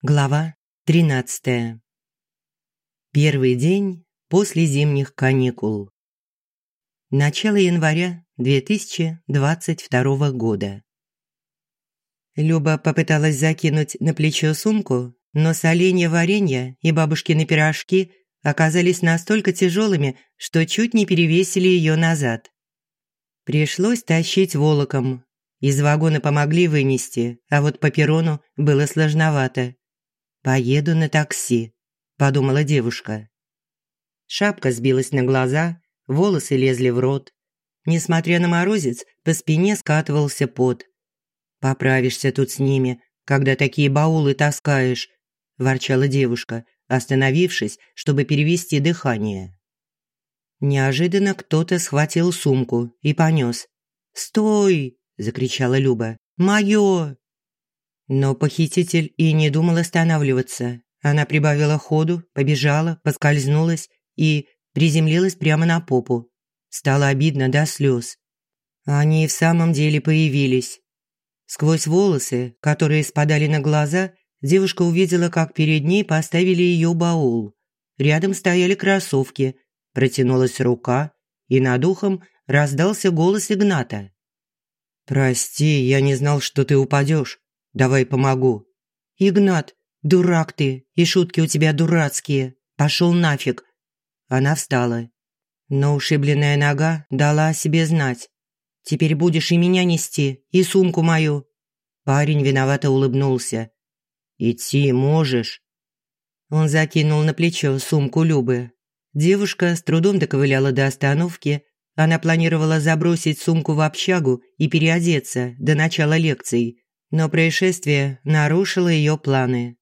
Глава 13. Первый день после зимних каникул. Начало января 2022 года. Люба попыталась закинуть на плечо сумку, но соленья варенья и бабушкины пирожки оказались настолько тяжелыми, что чуть не перевесили ее назад. Пришлось тащить волоком. Из вагона помогли вынести, а вот по перрону было сложновато. «Поеду на такси», – подумала девушка. Шапка сбилась на глаза, волосы лезли в рот. Несмотря на морозец, по спине скатывался пот. «Поправишься тут с ними, когда такие баулы таскаешь», – ворчала девушка, остановившись, чтобы перевести дыхание. Неожиданно кто-то схватил сумку и понес. «Стой!» – закричала Люба. «Моё!» Но похититель и не думал останавливаться. Она прибавила ходу, побежала, поскользнулась и приземлилась прямо на попу. Стало обидно до слез. Они в самом деле появились. Сквозь волосы, которые спадали на глаза, девушка увидела, как перед ней поставили ее баул. Рядом стояли кроссовки, протянулась рука, и над ухом раздался голос Игната. «Прости, я не знал, что ты упадешь. Давай помогу». «Игнат, дурак ты, и шутки у тебя дурацкие. Пошел нафиг». Она встала. Но ушибленная нога дала о себе знать. «Теперь будешь и меня нести, и сумку мою». Парень виновато улыбнулся. «Идти можешь?» Он закинул на плечо сумку Любы. Девушка с трудом доковыляла до остановки. Она планировала забросить сумку в общагу и переодеться до начала лекций но происшествие нарушило ее планы.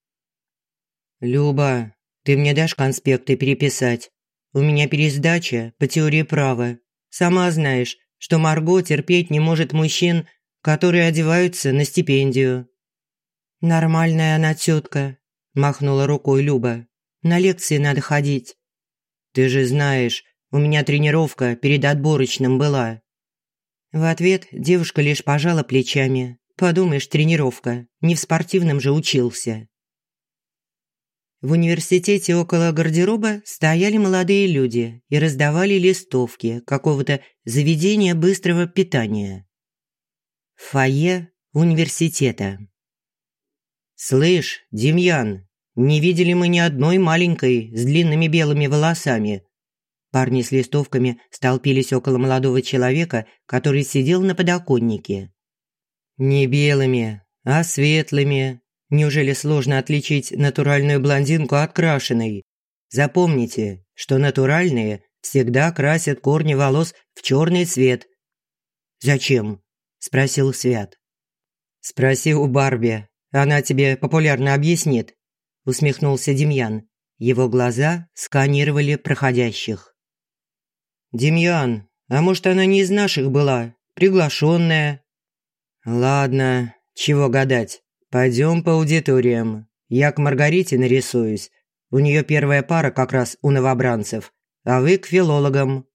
«Люба, ты мне дашь конспекты переписать? У меня пересдача по теории права. Сама знаешь, что Марго терпеть не может мужчин, которые одеваются на стипендию». «Нормальная она тетка», – махнула рукой Люба. «На лекции надо ходить». «Ты же знаешь, у меня тренировка перед отборочным была». В ответ девушка лишь пожала плечами Подумаешь, тренировка. Не в спортивном же учился. В университете около гардероба стояли молодые люди и раздавали листовки какого-то заведения быстрого питания. Фойе университета. «Слышь, Демьян, не видели мы ни одной маленькой с длинными белыми волосами». Парни с листовками столпились около молодого человека, который сидел на подоконнике. Не белыми, а светлыми. Неужели сложно отличить натуральную блондинку от крашеной? Запомните, что натуральные всегда красят корни волос в черный цвет. «Зачем?» – спросил Свят. «Спроси у Барби, она тебе популярно объяснит», – усмехнулся Демьян. Его глаза сканировали проходящих. «Демьян, а может, она не из наших была, приглашенная?» «Ладно, чего гадать. Пойдем по аудиториям. Я к Маргарите нарисуюсь. У нее первая пара как раз у новобранцев. А вы к филологам».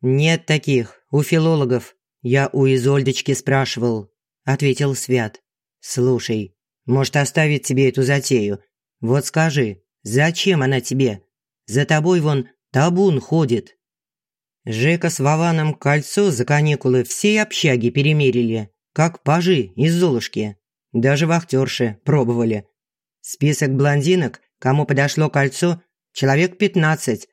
«Нет таких. У филологов. Я у Изольдочки спрашивал», – ответил Свят. «Слушай, может оставить тебе эту затею? Вот скажи, зачем она тебе? За тобой вон табун ходит». Жека с Вованом кольцо за каникулы всей общаги перемерили как пажи из Золушки. Даже вахтерши пробовали. Список блондинок, кому подошло кольцо, человек пятнадцать.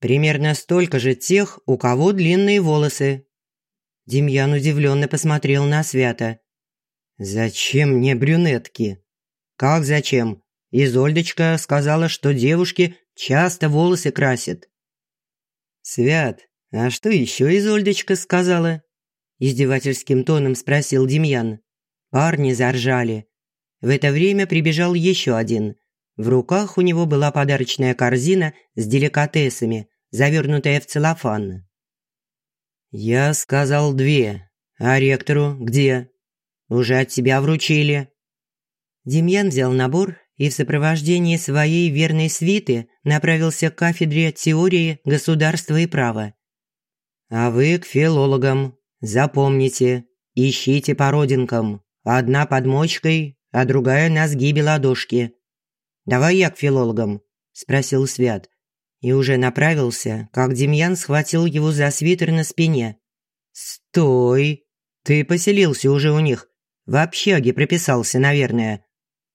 Примерно столько же тех, у кого длинные волосы. Демьян удивленно посмотрел на Свята. «Зачем мне брюнетки?» «Как зачем?» Изольдочка сказала, что девушки часто волосы красят. «Свят, а что еще Изольдочка сказала?» Издевательским тоном спросил Демьян. Парни заржали. В это время прибежал еще один. В руках у него была подарочная корзина с деликатесами, завернутая в целлофан. «Я сказал две. А ректору где?» «Уже от тебя вручили». Демьян взял набор и в сопровождении своей верной свиты направился к кафедре теории государства и права. «А вы к филологам. Запомните, ищите по родинкам. Одна под мочкой, а другая на сгибе ладошки. «Давай я к филологам», – спросил Свят. И уже направился, как Демьян схватил его за свитер на спине. «Стой! Ты поселился уже у них. В общаге прописался, наверное.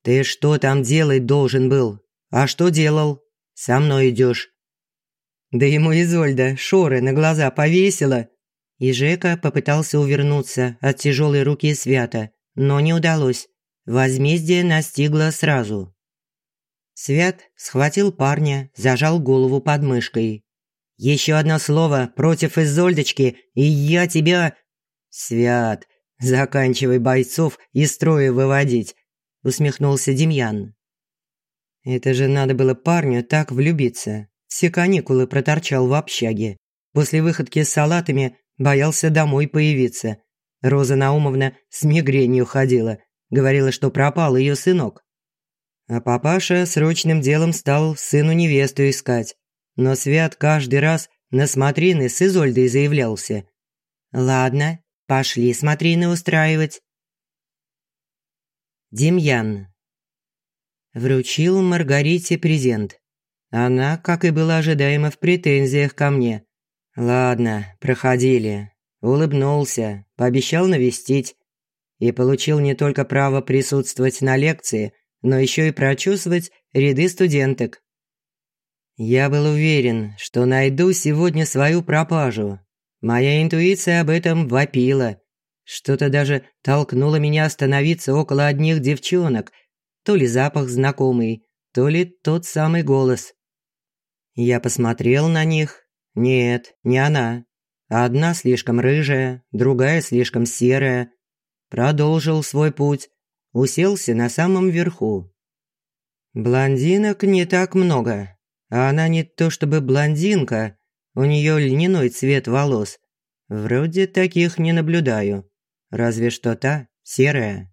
Ты что там делать должен был? А что делал? Со мной идешь. Да ему Изольда шоры на глаза повесила. И Жека попытался увернуться от тяжелой руки Свята, но не удалось. Возмездие настигло сразу. Свят схватил парня, зажал голову под мышкой. «Еще одно слово против Изольдочки, и я тебя...» «Свят, заканчивай бойцов и строя выводить усмехнулся Демьян. Это же надо было парню так влюбиться. Все каникулы проторчал в общаге. После выходки с салатами боялся домой появиться. Роза Наумовна с мигренью ходила, говорила, что пропал ее сынок. А папаша срочным делом стал сыну невесту искать. Но Свят каждый раз на смотрины с Изольдой заявлялся. «Ладно, пошли смотрины устраивать. Демьян. Вручил Маргарите презент. Она, как и было ожидаемо, в претензиях ко мне. Ладно, проходили. Улыбнулся, пообещал навестить. И получил не только право присутствовать на лекции, но еще и прочувствовать ряды студенток. Я был уверен, что найду сегодня свою пропажу. Моя интуиция об этом вопила. Что-то даже толкнуло меня остановиться около одних девчонок. То ли запах знакомый, то ли тот самый голос. Я посмотрел на них. Нет, не она. Одна слишком рыжая, другая слишком серая. Продолжил свой путь. Уселся на самом верху. Блондинок не так много. А она не то чтобы блондинка. У нее льняной цвет волос. Вроде таких не наблюдаю разве что та серая.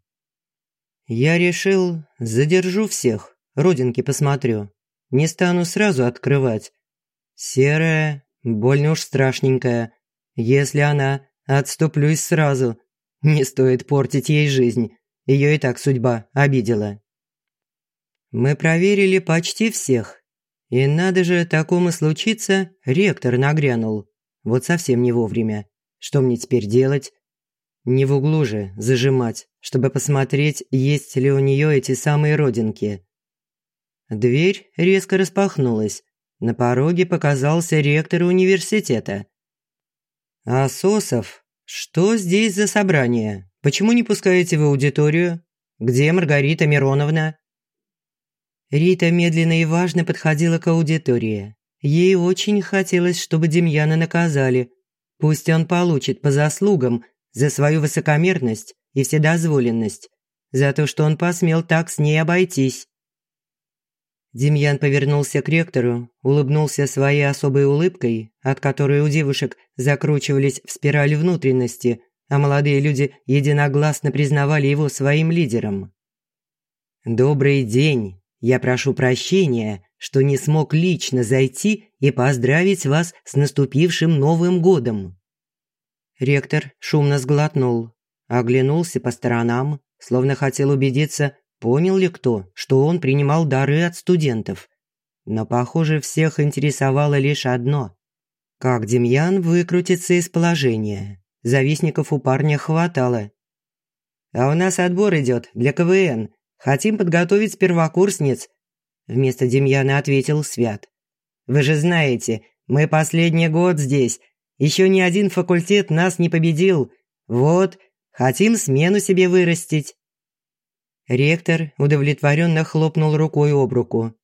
Я решил, задержу всех, родинки посмотрю. Не стану сразу открывать. Серая, больно уж страшненькая. Если она, отступлюсь сразу. Не стоит портить ей жизнь. Ее и так судьба обидела. Мы проверили почти всех. И надо же такому случиться, ректор нагрянул. Вот совсем не вовремя. Что мне теперь делать? Не в углу же зажимать, чтобы посмотреть, есть ли у нее эти самые родинки. Дверь резко распахнулась. На пороге показался ректор университета. «Асосов, что здесь за собрание? Почему не пускаете в аудиторию? Где Маргарита Мироновна?» Рита медленно и важно подходила к аудитории. Ей очень хотелось, чтобы Демьяна наказали. Пусть он получит по заслугам за свою высокомерность и вседозволенность, за то, что он посмел так с ней обойтись. Демьян повернулся к ректору, улыбнулся своей особой улыбкой, от которой у девушек закручивались в спираль внутренности, а молодые люди единогласно признавали его своим лидером. «Добрый день. Я прошу прощения, что не смог лично зайти и поздравить вас с наступившим Новым годом. Ректор шумно сглотнул, оглянулся по сторонам, словно хотел убедиться, понял ли кто, что он принимал дары от студентов. Но, похоже, всех интересовало лишь одно – как Демьян выкрутится из положения. Завистников у парня хватало. «А у нас отбор идет для КВН. Хотим подготовить первокурсниц», – вместо Демьяна ответил Свят. «Вы же знаете, мы последний год здесь, еще ни один факультет нас не победил. Вот, хотим смену себе вырастить». Ректор удовлетворенно хлопнул рукой об руку.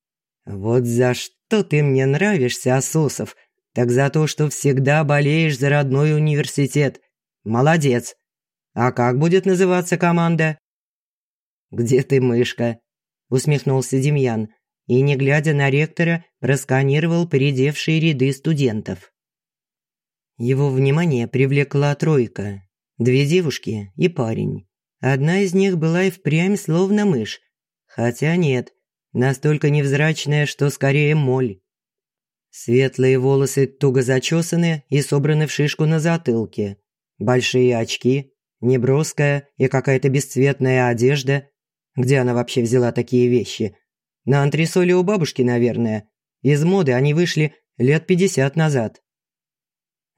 «Вот за что ты мне нравишься, Асосов, так за то, что всегда болеешь за родной университет. Молодец. А как будет называться команда?» «Где ты, мышка?» – усмехнулся Демьян и, не глядя на ректора, просканировал передевшие ряды студентов. Его внимание привлекла тройка. Две девушки и парень. Одна из них была и впрямь словно мышь. Хотя нет, настолько невзрачная, что скорее моль. Светлые волосы туго зачесаны и собраны в шишку на затылке. Большие очки, неброская и какая-то бесцветная одежда. Где она вообще взяла такие вещи? На антресоле у бабушки, наверное. Из моды они вышли лет пятьдесят назад.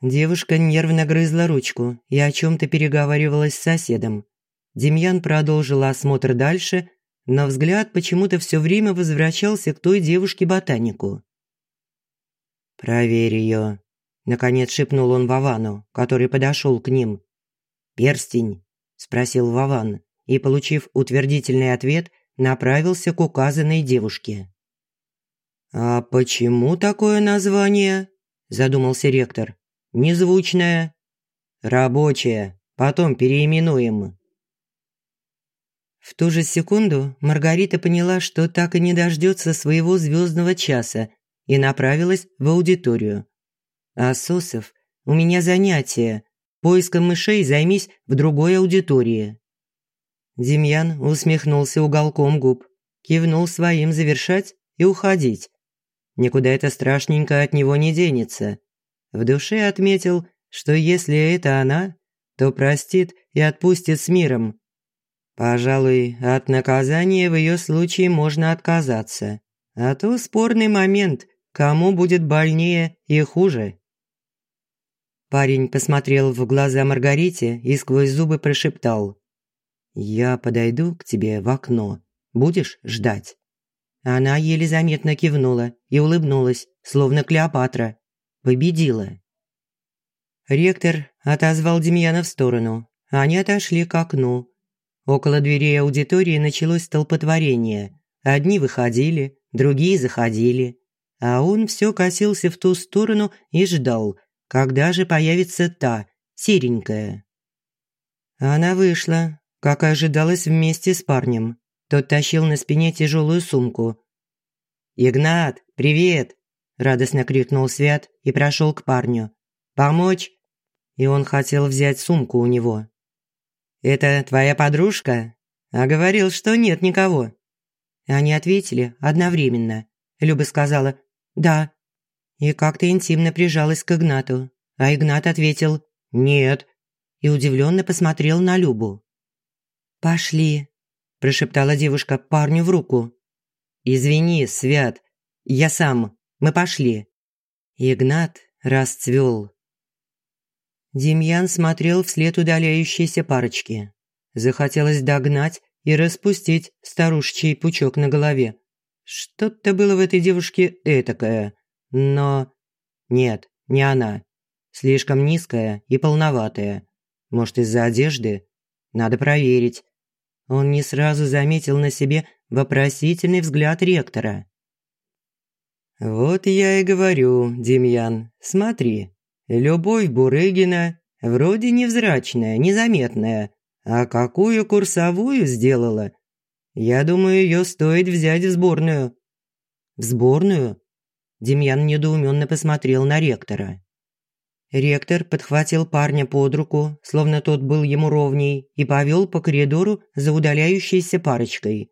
Девушка нервно грызла ручку и о чем-то переговаривалась с соседом. Демьян продолжил осмотр дальше, но взгляд почему-то все время возвращался к той девушке-ботанику. «Проверь ее», – наконец шепнул он Вовану, который подошел к ним. «Перстень?» – спросил Вован и, получив утвердительный ответ, направился к указанной девушке. «А почему такое название?» – задумался ректор. «Незвучное». «Рабочее. Потом переименуем». В ту же секунду Маргарита поняла, что так и не дождется своего звездного часа и направилась в аудиторию. «Асосов, у меня занятие. Поиском мышей займись в другой аудитории». Демьян усмехнулся уголком губ, кивнул своим завершать и уходить. Никуда это страшненько от него не денется. В душе отметил, что если это она, то простит и отпустит с миром. Пожалуй, от наказания в ее случае можно отказаться. А то спорный момент, кому будет больнее и хуже. Парень посмотрел в глаза Маргарите и сквозь зубы прошептал. «Я подойду к тебе в окно. Будешь ждать?» Она еле заметно кивнула и улыбнулась, словно Клеопатра. Победила. Ректор отозвал Демьяна в сторону. Они отошли к окну. Около дверей аудитории началось столпотворение. Одни выходили, другие заходили. А он все косился в ту сторону и ждал, когда же появится та, серенькая. Она вышла, как и ожидалось, вместе с парнем. Тот тащил на спине тяжелую сумку. «Игнат, привет!» – радостно крикнул Свят и прошел к парню. «Помочь?» И он хотел взять сумку у него. «Это твоя подружка?» А говорил, что нет никого. Они ответили одновременно. Люба сказала «да» и как-то интимно прижалась к Игнату. А Игнат ответил «нет» и удивленно посмотрел на Любу. «Пошли», – прошептала девушка парню в руку. «Извини, Свят, я сам, мы пошли». Игнат расцвел. Демьян смотрел вслед удаляющейся парочки. Захотелось догнать и распустить старушечий пучок на голове. Что-то было в этой девушке этакое, но... Нет, не она. Слишком низкая и полноватая. Может, из-за одежды? Надо проверить. Он не сразу заметил на себе вопросительный взгляд ректора. «Вот я и говорю, Демьян, смотри, любовь Бурыгина вроде невзрачная, незаметная, а какую курсовую сделала? Я думаю, ее стоит взять в сборную». «В сборную?» Демьян недоуменно посмотрел на ректора. Ректор подхватил парня под руку, словно тот был ему ровней, и повел по коридору за удаляющейся парочкой.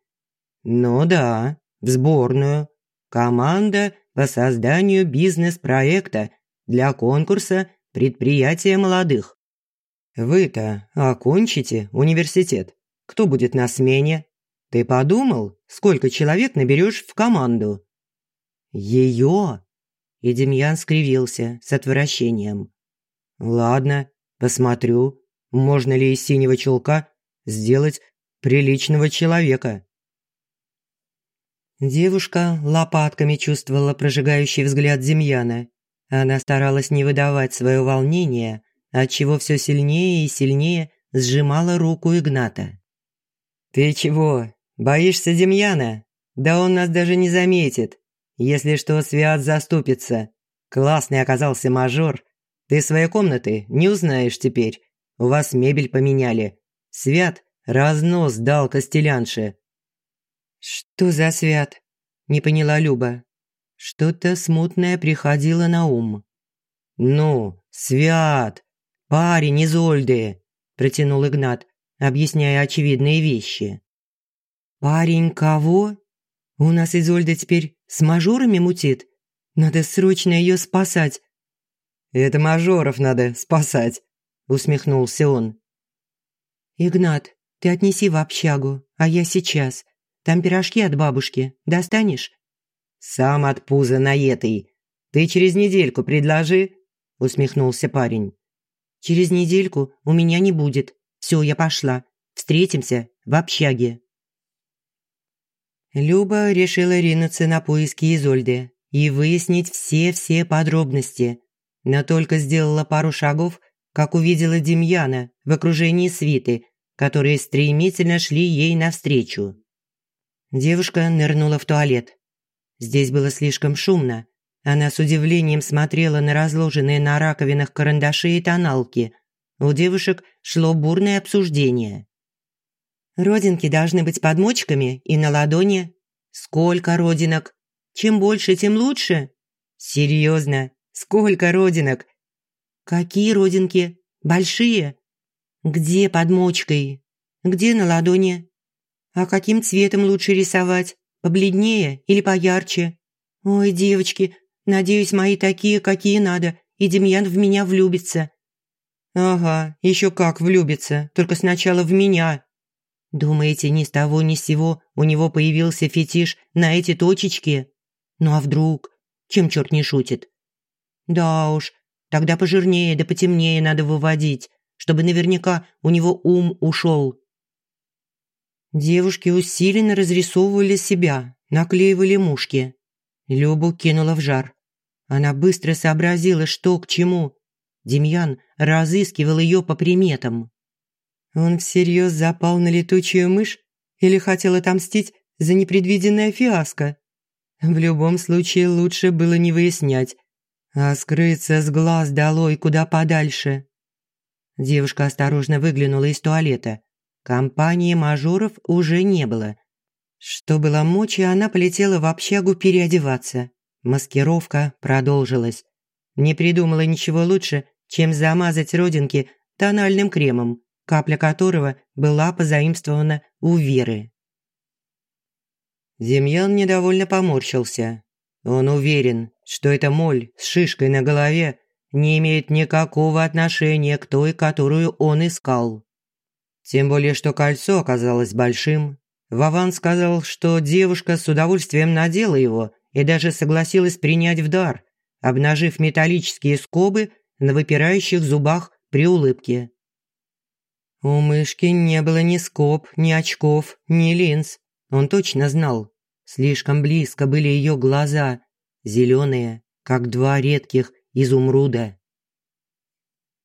«Ну да, в сборную. Команда по созданию бизнес-проекта для конкурса предприятия молодых. Вы-то окончите университет. Кто будет на смене? Ты подумал, сколько человек наберешь в команду?» «Ее?» И Демьян скривился с отвращением. «Ладно, посмотрю, можно ли из синего чулка сделать приличного человека». Девушка лопатками чувствовала прожигающий взгляд Демьяна. Она старалась не выдавать свое волнение, отчего все сильнее и сильнее сжимала руку Игната. «Ты чего, боишься Демьяна? Да он нас даже не заметит. Если что, Свят заступится. Классный оказался мажор. Ты своей комнаты не узнаешь теперь. У вас мебель поменяли. Свят разнос дал костелянше». «Что за Свят?» – не поняла Люба. Что-то смутное приходило на ум. «Ну, Свят, парень из Ольды», – протянул Игнат, объясняя очевидные вещи. «Парень кого? У нас Изольда теперь с мажорами мутит? Надо срочно ее спасать». «Это мажоров надо спасать», – усмехнулся он. «Игнат, Ты отнеси в общагу, а я сейчас. Там пирожки от бабушки. Достанешь?» «Сам от пуза наетый. Ты через недельку предложи», – усмехнулся парень. «Через недельку у меня не будет. Все, я пошла. Встретимся в общаге». Люба решила ринуться на поиски Изольды и выяснить все-все подробности. Но только сделала пару шагов, как увидела Демьяна в окружении свиты, которые стремительно шли ей навстречу. Девушка нырнула в туалет. Здесь было слишком шумно. Она с удивлением смотрела на разложенные на раковинах карандаши и тоналки. У девушек шло бурное обсуждение. Родинки должны быть под мочками и на ладони. Сколько родинок? Чем больше, тем лучше. Серьезно, сколько родинок? Какие родинки? Большие? Где под мочкой? Где на ладони? А каким цветом лучше рисовать? Побледнее или поярче? Ой, девочки, надеюсь, мои такие, какие надо, и Демьян в меня влюбится. Ага, еще как влюбится, только сначала в меня. Думаете, ни с того ни с сего у него появился фетиш на эти точечки? Ну а вдруг? Чем черт не шутит? Да уж, тогда пожирнее да потемнее надо выводить, чтобы наверняка у него ум ушел. Девушки усиленно разрисовывали себя, наклеивали мушки. Любу кинула в жар. Она быстро сообразила, что к чему. Демьян разыскивал ее по приметам. Он всерьез запал на летучую мышь или хотел отомстить за непредвиденное фиаско? В любом случае лучше было не выяснять, а скрыться с глаз долой куда подальше. Девушка осторожно выглянула из туалета. Компании мажоров уже не было. Что было мочи, она полетела в общагу переодеваться. Маскировка продолжилась. Не придумала ничего лучше, чем замазать родинки тональным кремом капля которого была позаимствована у Веры. Демьян недовольно поморщился. Он уверен, что эта моль с шишкой на голове не имеет никакого отношения к той, которую он искал. Тем более, что кольцо оказалось большим. Вован сказал, что девушка с удовольствием надела его и даже согласилась принять в дар, обнажив металлические скобы на выпирающих зубах при улыбке. У мышки не было ни скоб, ни очков, ни линз. Он точно знал. Слишком близко были ее глаза, зеленые, как два редких изумруда.